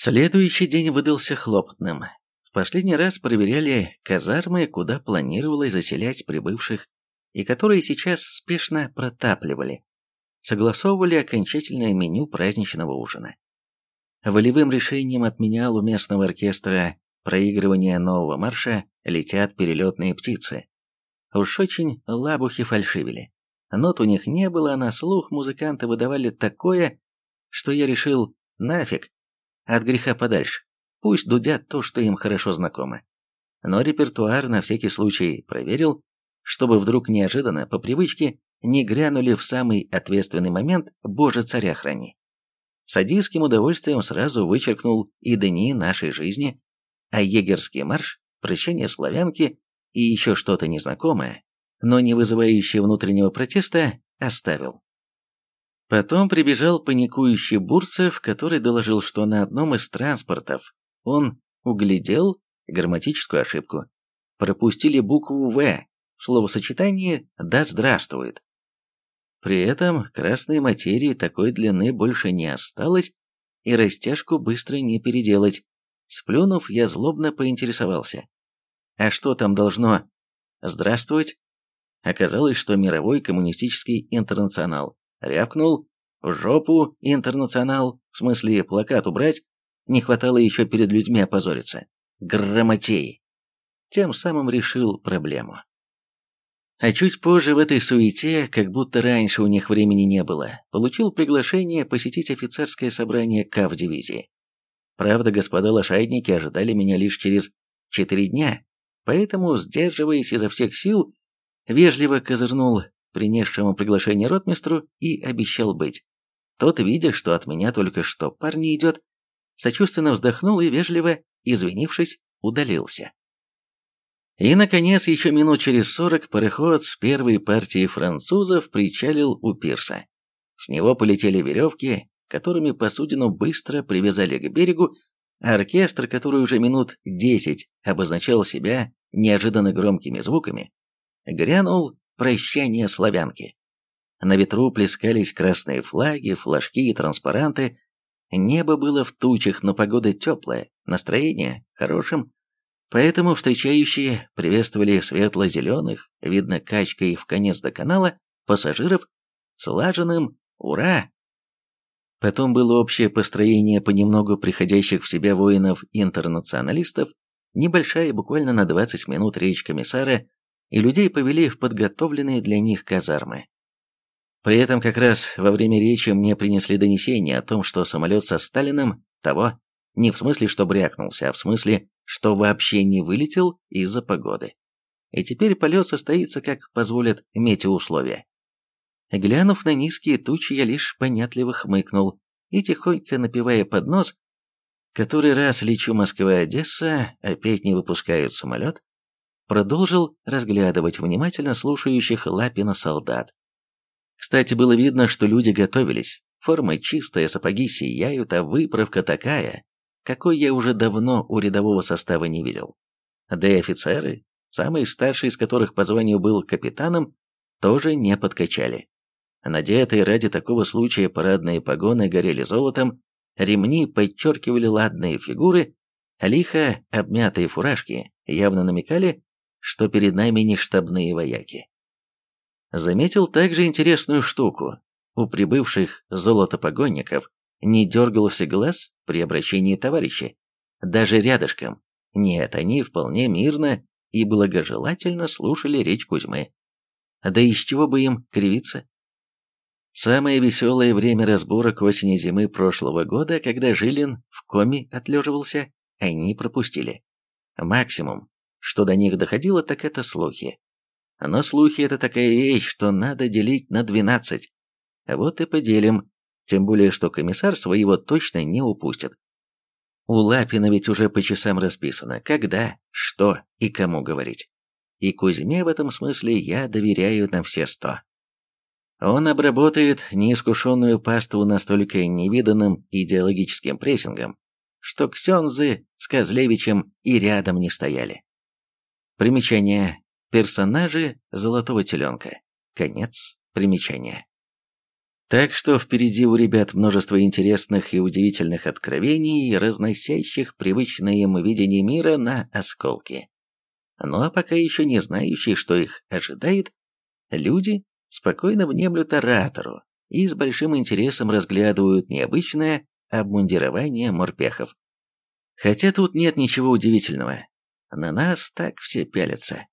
Следующий день выдался хлопотным. В последний раз проверяли казармы, куда планировалось заселять прибывших, и которые сейчас спешно протапливали. Согласовывали окончательное меню праздничного ужина. Волевым решением отменял у местного оркестра проигрывание нового марша «Летят перелетные птицы». Уж очень лабухи фальшивили. Нот у них не было, а на слух музыканты выдавали такое, что я решил нафиг, от греха подальше. Пусть дудят то, что им хорошо знакомо. Но репертуар на всякий случай проверил, чтобы вдруг неожиданно, по привычке, не грянули в самый ответственный момент «Боже, царя храни». Садистским удовольствием сразу вычеркнул и дни нашей жизни, а егерский марш, прощание славянки и еще что-то незнакомое, но не вызывающее внутреннего протеста, оставил. Потом прибежал паникующий Бурцев, который доложил, что на одном из транспортов он углядел грамматическую ошибку. Пропустили букву «В» словосочетании «да здравствует». При этом красной материи такой длины больше не осталось, и растяжку быстро не переделать. Сплюнув, я злобно поинтересовался. А что там должно здравствовать? Оказалось, что мировой коммунистический интернационал рявкнул «В жопу, интернационал!» В смысле, плакат убрать? Не хватало еще перед людьми опозориться. Грамотеи. Тем самым решил проблему. А чуть позже в этой суете, как будто раньше у них времени не было, получил приглашение посетить офицерское собрание КАВ-дивизии. Правда, господа лошадники ожидали меня лишь через четыре дня, поэтому, сдерживаясь изо всех сил, вежливо козырнул принесшему приглашение ротмистру и обещал быть. Тот, видя, что от меня только что парни идет, сочувственно вздохнул и, вежливо, извинившись, удалился. И, наконец, еще минут через сорок пароход с первой партией французов причалил у пирса. С него полетели веревки, которыми посудину быстро привязали к берегу, а оркестр, который уже минут десять обозначал себя неожиданно громкими звуками, грянул «Прощание славянки». На ветру плескались красные флаги, флажки и транспаранты. Небо было в тучах, но погода теплая, настроение хорошим. Поэтому встречающие приветствовали светло-зеленых, видно качкой в конец до канала, пассажиров, слаженным «Ура!». Потом было общее построение понемногу приходящих в себя воинов-интернационалистов, небольшая, буквально на 20 минут речь комиссара, и людей повели в подготовленные для них казармы. При этом как раз во время речи мне принесли донесение о том, что самолет со Сталиным того, не в смысле, что брякнулся, а в смысле, что вообще не вылетел из-за погоды. И теперь полет состоится, как позволят метеоусловия. Глянув на низкие тучи, я лишь понятливо хмыкнул и, тихонько напивая под нос, который раз лечу Москва-Одесса, опять не выпускают самолет, продолжил разглядывать внимательно слушающих Лапина солдат. Кстати, было видно, что люди готовились. Форма чистая, сапоги сияют, а выправка такая, какой я уже давно у рядового состава не видел. Да и офицеры, самый старший из которых по званию был капитаном, тоже не подкачали. Надетые ради такого случая парадные погоны горели золотом, ремни подчеркивали ладные фигуры, лихо обмятые фуражки явно намекали, что перед нами не штабные вояки. Заметил также интересную штуку. У прибывших золотопогонников не дергался глаз при обращении товарища, даже рядышком. Нет, они вполне мирно и благожелательно слушали речь Кузьмы. Да из чего бы им кривиться? Самое веселое время разборок осени-зимы прошлого года, когда Жилин в коме отлеживался, они пропустили. Максимум, что до них доходило, так это слухи. Но слухи – это такая вещь, что надо делить на двенадцать. Вот и поделим, тем более, что комиссар своего точно не упустит. У Лапина ведь уже по часам расписано, когда, что и кому говорить. И Кузьме в этом смысле я доверяю на все сто. Он обработает неискушенную пасту настолько невиданным идеологическим прессингом, что Ксензы с Козлевичем и рядом не стояли. Примечание. Персонажи «Золотого теленка». Конец примечания. Так что впереди у ребят множество интересных и удивительных откровений, разносящих привычное им видение мира на осколки. Ну а пока еще не знающие, что их ожидает, люди спокойно внемлют оратору и с большим интересом разглядывают необычное обмундирование морпехов. Хотя тут нет ничего удивительного. На нас так все пялятся.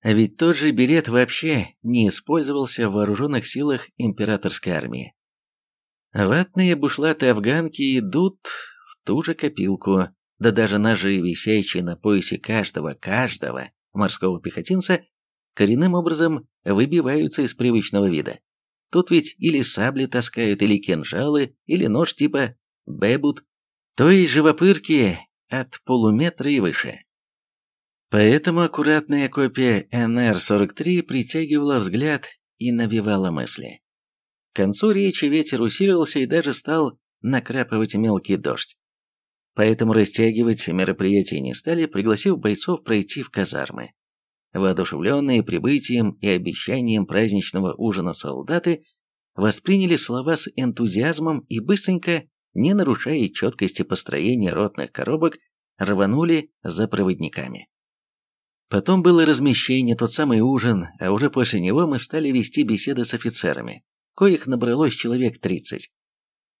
А ведь тот же берет вообще не использовался в вооруженных силах императорской армии. Ватные бушлаты-афганки идут в ту же копилку, да даже ножи, висящие на поясе каждого-каждого морского пехотинца, коренным образом выбиваются из привычного вида. Тут ведь или сабли таскают, или кинжалы, или нож типа бебут, то есть живопырки от полуметра и выше. Поэтому аккуратная копия НР-43 притягивала взгляд и навевала мысли. К концу речи ветер усилился и даже стал накрапывать мелкий дождь. Поэтому растягивать мероприятие не стали, пригласив бойцов пройти в казармы. Воодушевленные прибытием и обещанием праздничного ужина солдаты восприняли слова с энтузиазмом и быстренько, не нарушая четкости построения ротных коробок, рванули за проводниками. Потом было размещение, тот самый ужин, а уже после него мы стали вести беседы с офицерами, коих набралось человек 30.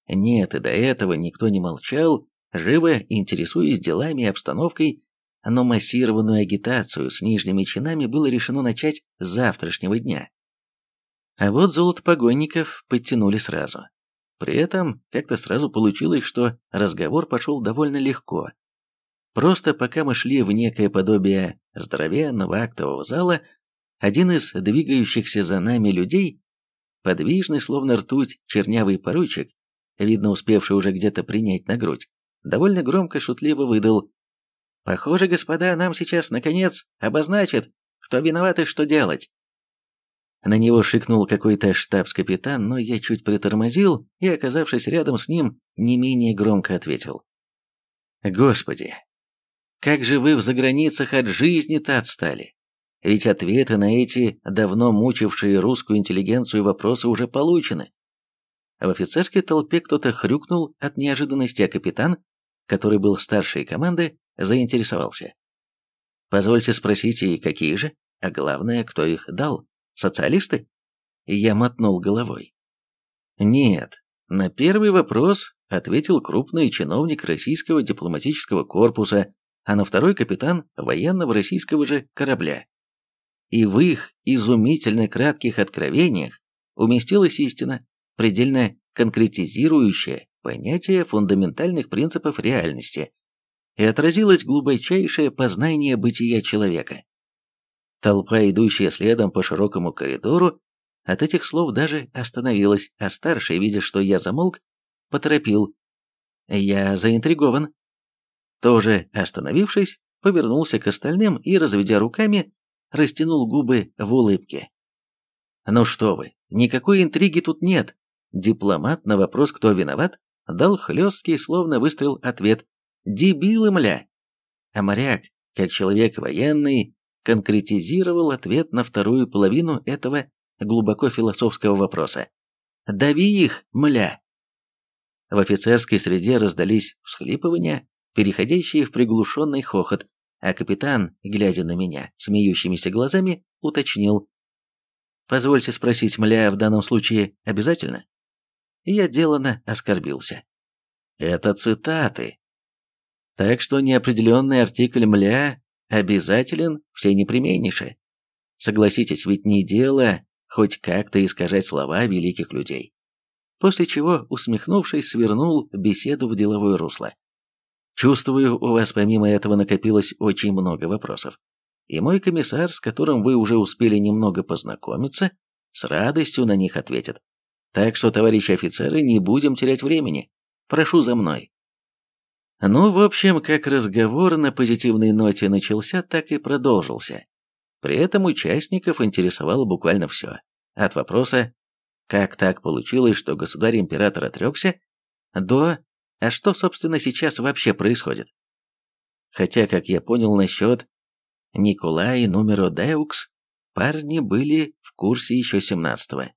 Нет, и до этого никто не молчал, живо интересуясь делами и обстановкой, но массированную агитацию с нижними чинами было решено начать с завтрашнего дня. А вот золотопогонников подтянули сразу. При этом как-то сразу получилось, что разговор пошел довольно легко, Просто пока мы шли в некое подобие здоровенного актового зала, один из двигающихся за нами людей, подвижный, словно ртуть, чернявый поручик, видно успевший уже где-то принять на грудь, довольно громко шутливо выдал «Похоже, господа, нам сейчас, наконец, обозначат, кто виноват и что делать». На него шикнул какой-то штабс-капитан, но я чуть притормозил и, оказавшись рядом с ним, не менее громко ответил. «Господи, как же вы в заграницах от жизни-то отстали? Ведь ответы на эти давно мучившие русскую интеллигенцию вопросы уже получены. В офицерской толпе кто-то хрюкнул от неожиданности, а капитан, который был старшей команды, заинтересовался. «Позвольте спросить, и какие же? А главное, кто их дал? Социалисты?» Я мотнул головой. «Нет, на первый вопрос ответил крупный чиновник российского дипломатического корпуса а на второй капитан военного российского же корабля. И в их изумительно кратких откровениях уместилась истина, предельно конкретизирующая понятие фундаментальных принципов реальности, и отразилось глубочайшее познание бытия человека. Толпа, идущая следом по широкому коридору, от этих слов даже остановилась, а старший, видя, что я замолк, поторопил. «Я заинтригован. Тоже остановившись, повернулся к остальным и, разведя руками, растянул губы в улыбке. «Ну что вы, никакой интриги тут нет!» Дипломат на вопрос, кто виноват, дал хлесткий, словно выстрел, ответ «Дебилы, мля!» А моряк, как человек военный, конкретизировал ответ на вторую половину этого глубоко философского вопроса. «Дави их, мля!» В офицерской среде раздались всхлипывания, переходящие в приглушенный хохот, а капитан, глядя на меня смеющимися глазами, уточнил. «Позвольте спросить, мля, в данном случае обязательно?» Я делано оскорбился. «Это цитаты. Так что неопределенный артикль мля обязателен все непременнейше. Согласитесь, ведь не дело хоть как-то искажать слова великих людей». После чего, усмехнувшись, свернул беседу в деловое русло. Чувствую, у вас помимо этого накопилось очень много вопросов. И мой комиссар, с которым вы уже успели немного познакомиться, с радостью на них ответит. Так что, товарищи офицеры, не будем терять времени. Прошу за мной. Ну, в общем, как разговор на позитивной ноте начался, так и продолжился. При этом участников интересовало буквально все. От вопроса «Как так получилось, что государь-император отрекся?» до а что, собственно, сейчас вообще происходит? Хотя, как я понял насчет Николай Нумеро Деукс, парни были в курсе еще 17-го.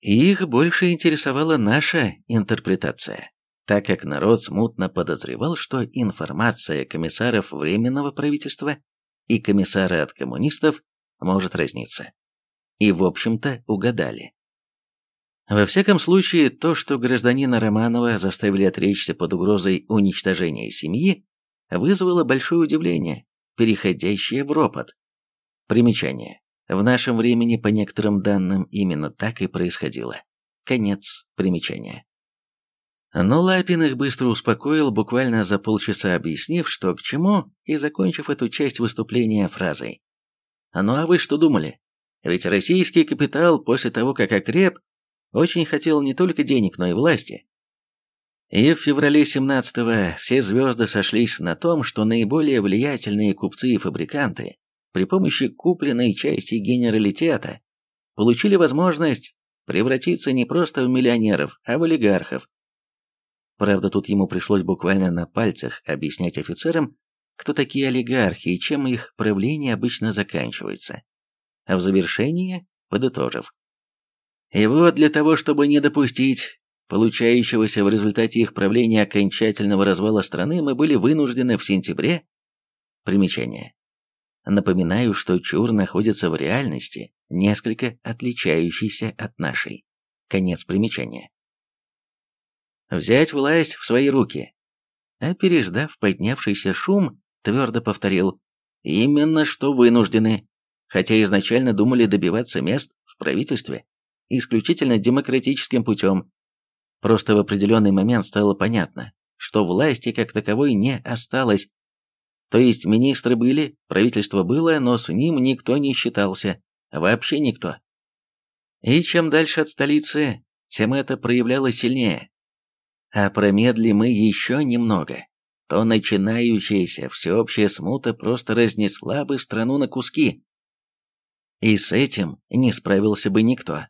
Их больше интересовала наша интерпретация, так как народ смутно подозревал, что информация комиссаров Временного правительства и комиссара от коммунистов может разниться. И, в общем-то, угадали. Во всяком случае, то, что гражданина Романова заставили отречься под угрозой уничтожения семьи, вызвало большое удивление, переходящее в ропот. Примечание. В нашем времени, по некоторым данным, именно так и происходило. Конец примечания. Но Лапин их быстро успокоил, буквально за полчаса объяснив, что к чему, и закончив эту часть выступления фразой. «Ну а вы что думали? Ведь российский капитал после того, как окреп, очень хотел не только денег, но и власти. И в феврале 17-го все звезды сошлись на том, что наиболее влиятельные купцы и фабриканты при помощи купленной части генералитета получили возможность превратиться не просто в миллионеров, а в олигархов. Правда, тут ему пришлось буквально на пальцах объяснять офицерам, кто такие олигархи и чем их правление обычно заканчивается. А в завершении, подытожив. И вот для того, чтобы не допустить получающегося в результате их правления окончательного развала страны, мы были вынуждены в сентябре... Примечание. Напоминаю, что Чур находится в реальности, несколько отличающейся от нашей. Конец примечания. Взять власть в свои руки. А переждав поднявшийся шум, твердо повторил, именно что вынуждены, хотя изначально думали добиваться мест в правительстве исключительно демократическим путем. Просто в определенный момент стало понятно, что власти как таковой не осталось, то есть министры были, правительство было, но с ним никто не считался, вообще никто. И чем дальше от столицы, тем это проявлялось сильнее. А промедли мы еще немного, то начинающаяся всеобщая смута просто разнесла бы страну на куски. И с этим не справился бы никто.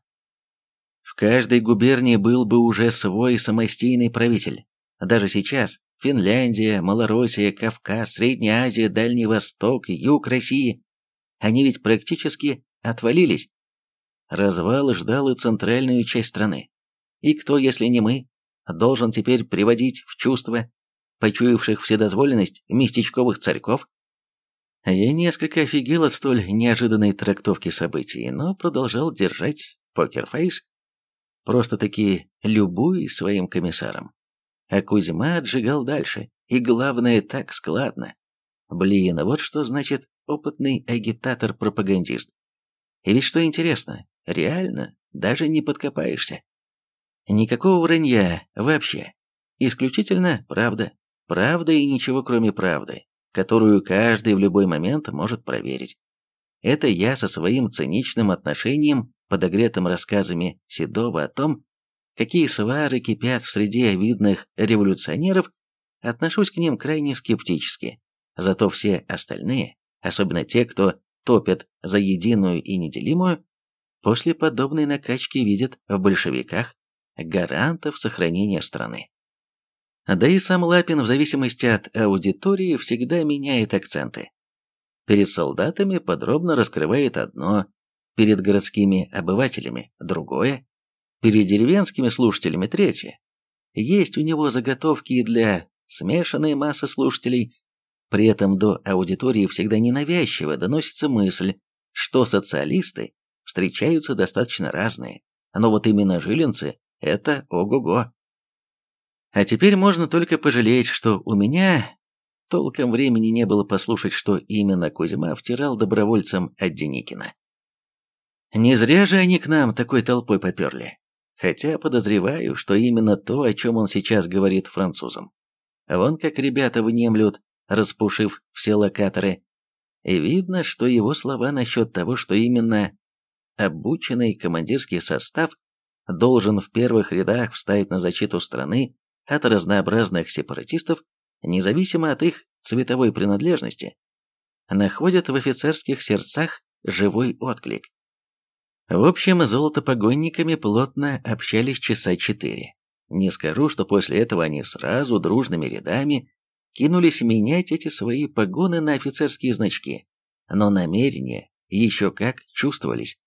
В каждой губернии был бы уже свой самостийный правитель. Даже сейчас Финляндия, Малороссия, Кавказ, Средняя Азия, Дальний Восток, Юг России. Они ведь практически отвалились. Развал ждал и центральную часть страны. И кто, если не мы, должен теперь приводить в чувство почуявших вседозволенность местечковых царьков? Я несколько офигел от столь неожиданной трактовки событий, но продолжал держать покерфейс, просто-таки любуй своим комиссаром. А Кузьма отжигал дальше, и главное, так складно. Блин, вот что значит опытный агитатор-пропагандист. И ведь что интересно, реально, даже не подкопаешься. Никакого вранья вообще. Исключительно правда. Правда и ничего кроме правды, которую каждый в любой момент может проверить. Это я со своим циничным отношением, подогретым рассказами Седова о том, какие свары кипят в среде видных революционеров, отношусь к ним крайне скептически. Зато все остальные, особенно те, кто топят за единую и неделимую, после подобной накачки видят в большевиках гарантов сохранения страны. Да и сам Лапин в зависимости от аудитории всегда меняет акценты. Перед солдатами подробно раскрывает одно, перед городскими обывателями другое, перед деревенскими слушателями третье. Есть у него заготовки и для смешанной массы слушателей, при этом до аудитории всегда ненавязчиво доносится мысль, что социалисты встречаются достаточно разные, но вот именно жилинцы – это ого-го. А теперь можно только пожалеть, что у меня толком времени не было послушать, что именно Кузьма втирал добровольцам от Деникина. Не зря же они к нам такой толпой поперли хотя подозреваю, что именно то, о чем он сейчас говорит французам. Вон как ребята внемлют, распушив все локаторы. И видно, что его слова насчет того, что именно обученный командирский состав должен в первых рядах встать на защиту страны от разнообразных сепаратистов, независимо от их цветовой принадлежности, находят в офицерских сердцах живой отклик. В общем, золотопогонниками плотно общались часа четыре. Не скажу, что после этого они сразу дружными рядами кинулись менять эти свои погоны на офицерские значки, но намерения еще как чувствовались.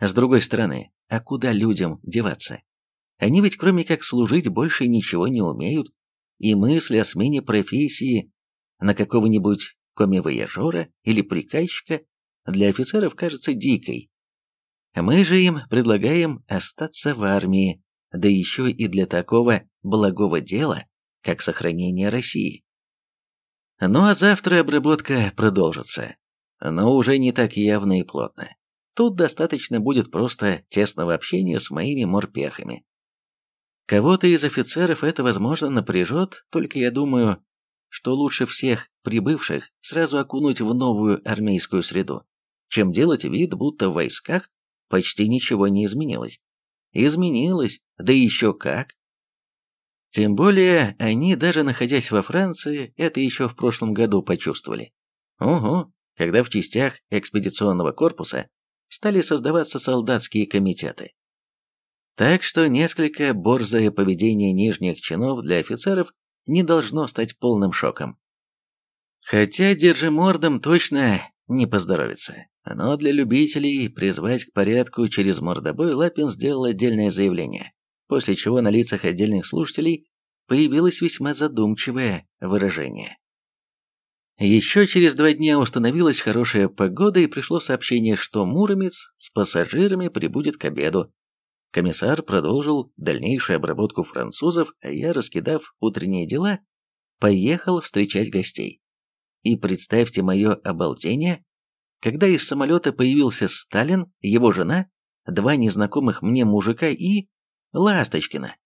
С другой стороны, а куда людям деваться? Они ведь кроме как служить больше ничего не умеют, и мысль о смене профессии на какого-нибудь комивояжера или приказчика для офицеров кажется дикой. Мы же им предлагаем остаться в армии, да еще и для такого благого дела, как сохранение России. Ну а завтра обработка продолжится, но уже не так явно и плотно. Тут достаточно будет просто тесного общения с моими морпехами. Кого-то из офицеров это, возможно, напряжет, только я думаю, что лучше всех прибывших сразу окунуть в новую армейскую среду, чем делать вид, будто в войсках почти ничего не изменилось. Изменилось, да еще как. Тем более, они, даже находясь во Франции, это еще в прошлом году почувствовали. Угу, когда в частях экспедиционного корпуса стали создаваться солдатские комитеты. Так что несколько борзое поведение нижних чинов для офицеров не должно стать полным шоком. Хотя держимордам точно не поздоровится. Но для любителей призвать к порядку через мордобой Лапин сделал отдельное заявление, после чего на лицах отдельных слушателей появилось весьма задумчивое выражение. Еще через два дня установилась хорошая погода и пришло сообщение, что Муромец с пассажирами прибудет к обеду. Комиссар продолжил дальнейшую обработку французов, а я, раскидав утренние дела, поехал встречать гостей. И представьте мое обалдение, когда из самолета появился Сталин, его жена, два незнакомых мне мужика и... Ласточкина.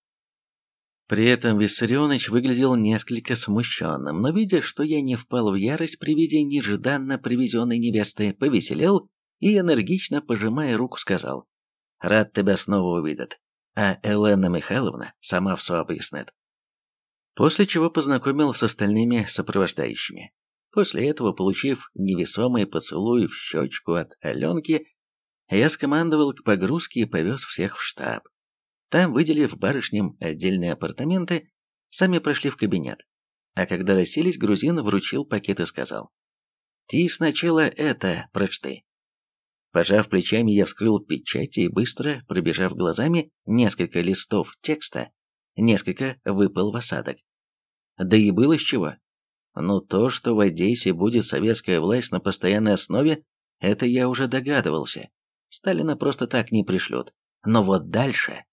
При этом Виссарионович выглядел несколько смущенным, но видя, что я не впал в ярость при виде нежданно привезенной невесты, повеселел и, энергично пожимая руку, сказал «Рад тебя снова увидеть, а Елена Михайловна сама все объяснит». После чего познакомил с остальными сопровождающими. После этого, получив невесомый поцелуй в щечку от Аленки, я скомандовал к погрузке и повез всех в штаб. Там, выделив барышням отдельные апартаменты, сами прошли в кабинет. А когда расселись, грузин вручил пакет и сказал. «Ты сначала это прочти». Пожав плечами, я вскрыл печати и быстро, пробежав глазами несколько листов текста, несколько выпал в осадок. Да и было с чего. Ну, то, что в Одессе будет советская власть на постоянной основе, это я уже догадывался. Сталина просто так не пришлют. Но вот дальше...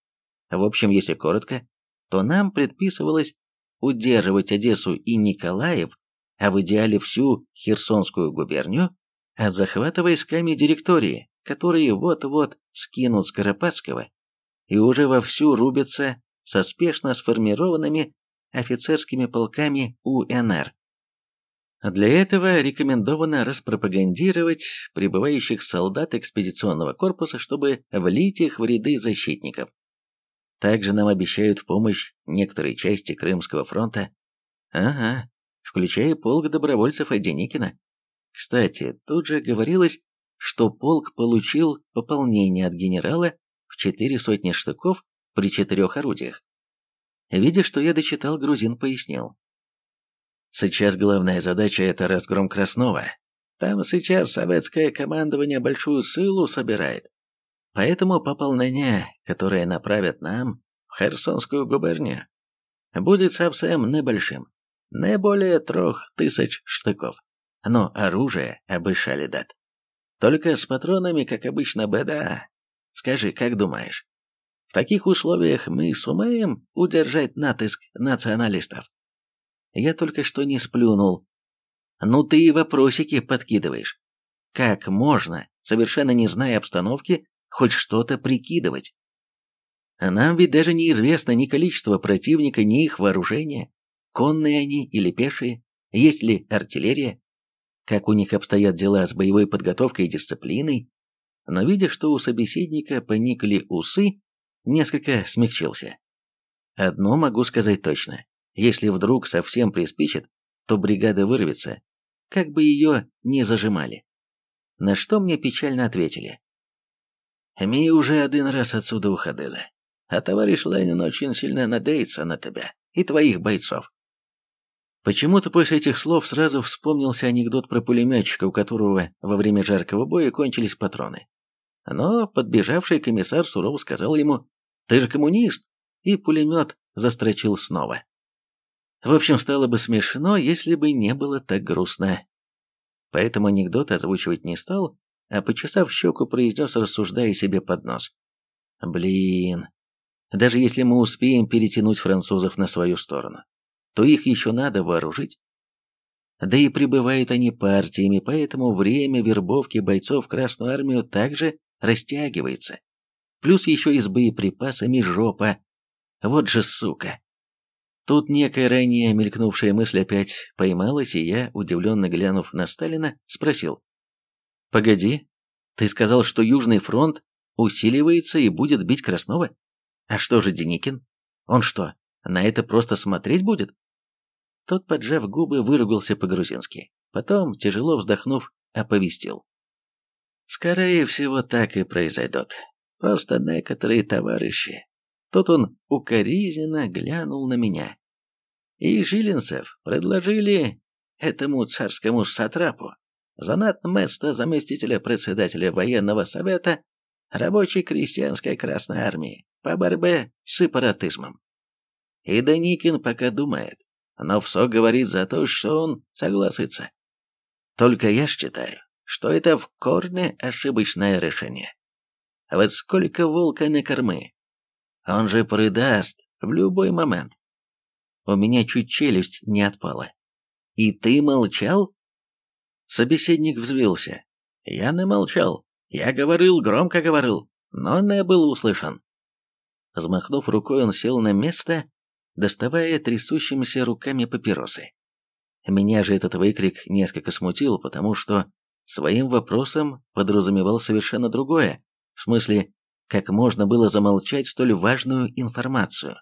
В общем, если коротко, то нам предписывалось удерживать Одессу и Николаев, а в идеале всю Херсонскую губернию, от захвата войсками директории, которые вот-вот скинут Скоропадского и уже вовсю рубятся со спешно сформированными офицерскими полками УНР. Для этого рекомендовано распропагандировать прибывающих солдат экспедиционного корпуса, чтобы влить их в ряды защитников. Также нам обещают помощь некоторые части Крымского фронта. Ага, включая полк добровольцев Оденикина. Кстати, тут же говорилось, что полк получил пополнение от генерала в четыре сотни штыков при четырех орудиях. Видя, что я дочитал, грузин пояснил. Сейчас главная задача – это разгром Краснова. Там сейчас советское командование большую силу собирает. Поэтому пополнение, которое направят нам в Херсонскую губернию, будет совсем небольшим, не более трех тысяч штыков. Но оружие обещали дать. Только с патронами, как обычно, беда. Скажи, как думаешь, в таких условиях мы сумеем удержать натиск националистов? Я только что не сплюнул. Ну ты и вопросики подкидываешь. Как можно, совершенно не зная обстановки, хоть что-то прикидывать? Нам ведь даже неизвестно ни количество противника, ни их вооружения. Конные они или пешие, есть ли артиллерия, как у них обстоят дела с боевой подготовкой и дисциплиной. Но видя, что у собеседника поникли усы, несколько смягчился. Одно могу сказать точно. Если вдруг совсем приспичит, то бригада вырвется, как бы ее ни зажимали. На что мне печально ответили. «Мы уже один раз отсюда уходили, а товарищ Ленин очень сильно надеется на тебя и твоих бойцов». Почему-то после этих слов сразу вспомнился анекдот про пулеметчика, у которого во время жаркого боя кончились патроны. но подбежавший комиссар сурово сказал ему «Ты же коммунист!» и пулемет застрочил снова. В общем, стало бы смешно, если бы не было так грустно. Поэтому анекдот озвучивать не стал, а почесав щеку, произнес, рассуждая себе под нос. «Блин, даже если мы успеем перетянуть французов на свою сторону, то их еще надо вооружить. Да и прибывают они партиями, поэтому время вербовки бойцов в Красную Армию также растягивается. Плюс еще и с боеприпасами жопа. Вот же сука. Тут некая ранее мелькнувшая мысль опять поймалась, и я, удивленно глянув на Сталина, спросил. «Погоди, ты сказал, что Южный фронт усиливается и будет бить Краснова? А что же Деникин? Он что, на это просто смотреть будет?» Тот, поджав губы, выругался по-грузински. Потом, тяжело вздохнув, оповестил. «Скорее всего, так и произойдет. Просто некоторые товарищи Тут он укоризненно глянул на меня. И Жилинцев предложили этому царскому сатрапу занять место заместителя председателя военного совета рабочей крестьянской Красной Армии по борьбе с сепаратизмом. И Даникин пока думает, но все говорит за то, что он согласится. Только я считаю, что это в корне ошибочное решение. Вот сколько волка на кормы, он же предаст в любой момент. У меня чуть челюсть не отпала. И ты молчал? Собеседник взвился. Я не молчал. Я говорил, громко говорил, но не был услышан. Взмахнув рукой, он сел на место, доставая трясущимися руками папиросы. Меня же этот выкрик несколько смутил, потому что своим вопросом подразумевал совершенно другое. В смысле, как можно было замолчать столь важную информацию.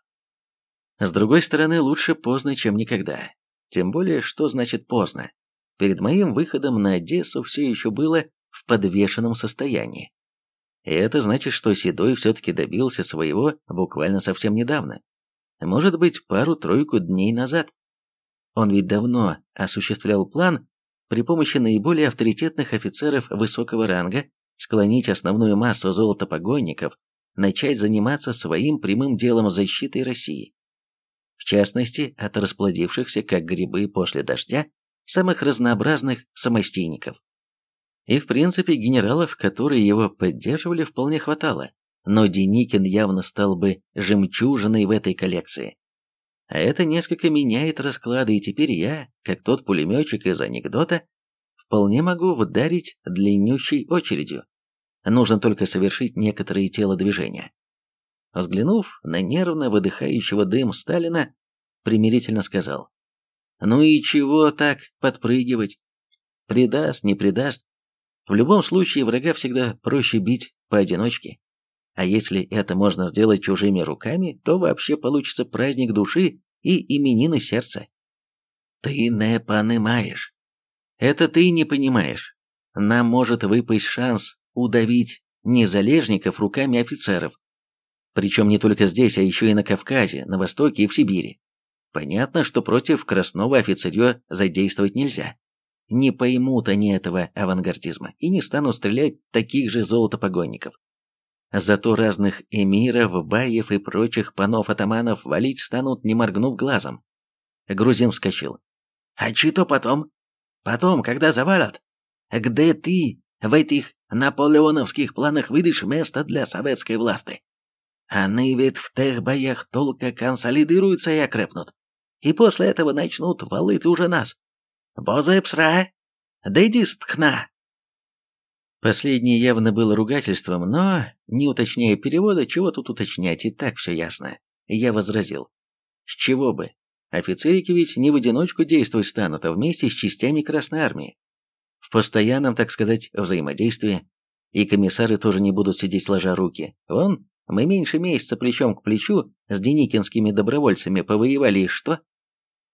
С другой стороны, лучше поздно, чем никогда. Тем более, что значит поздно? Перед моим выходом на Одессу все еще было в подвешенном состоянии. И это значит, что Седой все-таки добился своего буквально совсем недавно. Может быть, пару-тройку дней назад. Он ведь давно осуществлял план при помощи наиболее авторитетных офицеров высокого ранга склонить основную массу золотопогонников начать заниматься своим прямым делом защиты России. В частности, от расплодившихся, как грибы после дождя, самых разнообразных самостейников. И в принципе генералов, которые его поддерживали, вполне хватало, но Деникин явно стал бы жемчужиной в этой коллекции. А это несколько меняет расклады, и теперь я, как тот пулеметчик из анекдота, вполне могу вдарить длиннющей очередью. Нужно только совершить некоторые телодвижения. Взглянув на нервно выдыхающего дым Сталина, примирительно сказал. «Ну и чего так подпрыгивать? Предаст, не предаст. В любом случае врага всегда проще бить поодиночке. А если это можно сделать чужими руками, то вообще получится праздник души и именины сердца. Ты не понимаешь. Это ты не понимаешь. Нам может выпасть шанс удавить незалежников руками офицеров. Причем не только здесь, а еще и на Кавказе, на Востоке и в Сибири. Понятно, что против красного офицерье задействовать нельзя. Не поймут они этого авангардизма и не станут стрелять таких же золотопогонников. Зато разных эмиров, баев и прочих панов-атаманов валить станут, не моргнув глазом. Грузин вскочил. «А что потом? Потом, когда завалят? Где ты в этих наполеоновских планах выдашь место для советской власти. Они ведь в тех боях только консолидируются и окрепнут. И после этого начнут валить уже нас. Бозе псра, дыди стхна. Последнее явно было ругательством, но, не уточняя перевода, чего тут уточнять, и так все ясно. Я возразил. С чего бы? Офицерики ведь не в одиночку действовать станут, а вместе с частями Красной Армии в постоянном, так сказать, взаимодействии. И комиссары тоже не будут сидеть сложа руки. Вон, мы меньше месяца плечом к плечу с деникинскими добровольцами повоевали, и что?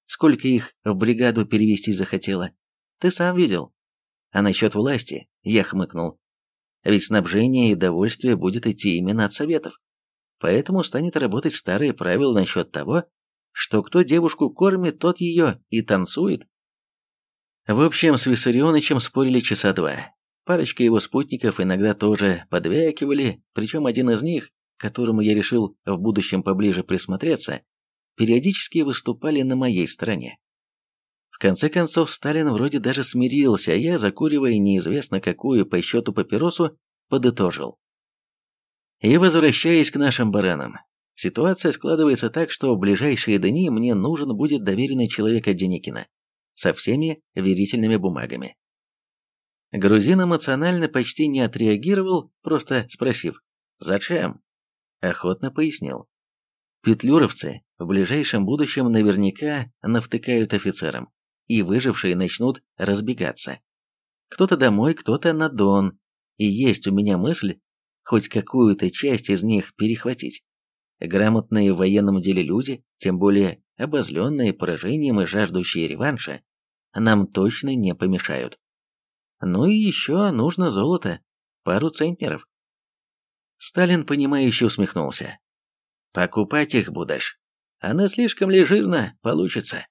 Сколько их в бригаду перевести захотело? Ты сам видел. А насчет власти, я хмыкнул. Ведь снабжение и довольствие будет идти именно от советов. Поэтому станет работать старые правила насчет того, что кто девушку кормит, тот ее и танцует. В общем, с Виссарионовичем спорили часа два. Парочка его спутников иногда тоже подвякивали, причем один из них, которому я решил в будущем поближе присмотреться, периодически выступали на моей стороне. В конце концов, Сталин вроде даже смирился, а я, закуривая неизвестно какую по счету папиросу, подытожил. И возвращаясь к нашим баранам, ситуация складывается так, что в ближайшие дни мне нужен будет доверенный человек от Деникина со всеми верительными бумагами. Грузин эмоционально почти не отреагировал, просто спросив «Зачем?». Охотно пояснил. Петлюровцы в ближайшем будущем наверняка навтыкают офицерам, и выжившие начнут разбегаться. Кто-то домой, кто-то на Дон, и есть у меня мысль хоть какую-то часть из них перехватить. Грамотные в военном деле люди, тем более обозленные поражением и жаждущие реванша, нам точно не помешают. Ну и еще нужно золото, пару центнеров. Сталин, понимающе усмехнулся. «Покупать их будешь. Она слишком ли жирно получится?»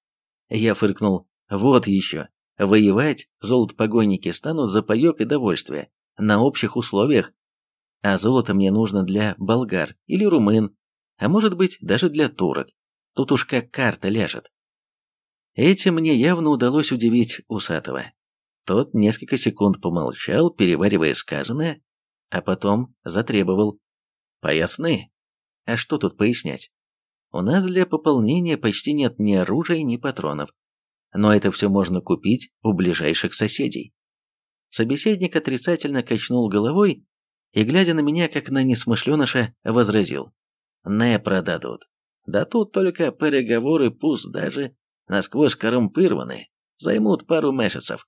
Я фыркнул. «Вот еще. Воевать золотопогонники станут за паек и довольствие, на общих условиях. А золото мне нужно для болгар или румын, а может быть даже для турок. Тут уж как карта ляжет. Этим мне явно удалось удивить Усатого. Тот несколько секунд помолчал, переваривая сказанное, а потом затребовал. «Поясны? А что тут пояснять? У нас для пополнения почти нет ни оружия, ни патронов. Но это все можно купить у ближайших соседей». Собеседник отрицательно качнул головой и, глядя на меня, как на несмышленыша, возразил. «Не продадут. Да тут только переговоры, пусть даже насквозь коррумпированы, займут пару месяцев.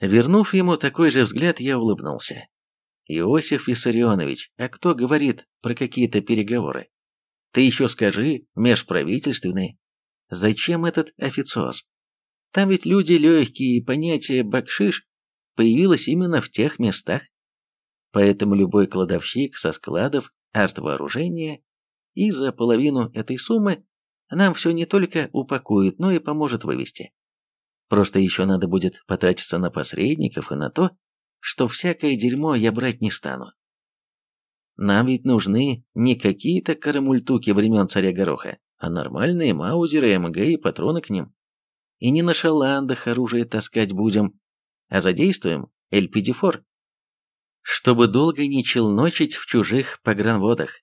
Вернув ему такой же взгляд, я улыбнулся. «Иосиф Виссарионович, а кто говорит про какие-то переговоры? Ты еще скажи, межправительственные. Зачем этот официоз? Там ведь люди легкие, понятие «бакшиш» появилось именно в тех местах. Поэтому любой кладовщик со складов артвооружения и за половину этой суммы нам все не только упакует, но и поможет вывести. Просто еще надо будет потратиться на посредников и на то, что всякое дерьмо я брать не стану. Нам ведь нужны не какие-то карамультуки времен царя Гороха, а нормальные маузеры, МГ и патроны к ним. И не на шаландах оружие таскать будем, а задействуем Эльпидифор, чтобы долго не челночить в чужих погранводах.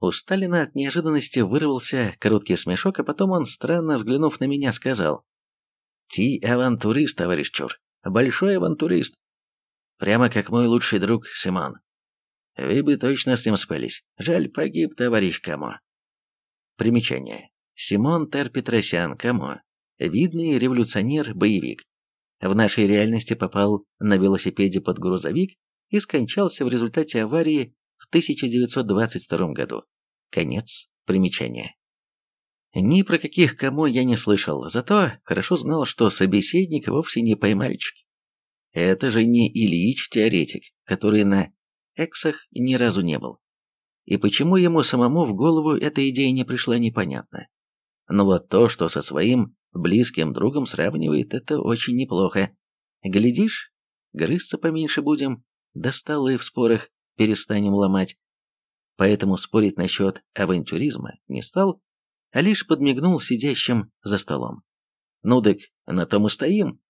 У Сталина от неожиданности вырвался короткий смешок, а потом он, странно взглянув на меня, сказал. «Ти авантурист, товарищ Чур, большой авантурист. Прямо как мой лучший друг Симон. Вы бы точно с ним спелись. Жаль, погиб товарищ Камо». Примечание. Симон Тер Петросян, Камо. Видный революционер-боевик. В нашей реальности попал на велосипеде под грузовик и скончался в результате аварии в 1922 году. Конец примечания. Ни про каких кому я не слышал, зато хорошо знал, что собеседник вовсе не поймальчик. Это же не Ильич-теоретик, который на эксах ни разу не был. И почему ему самому в голову эта идея не пришла, непонятно. Но вот то, что со своим близким другом сравнивает, это очень неплохо. Глядишь, грызться поменьше будем, да столы в спорах перестанем ломать. Поэтому спорить насчет авантюризма не стал, а лишь подмигнул сидящим за столом. Ну дык, на том и стоим.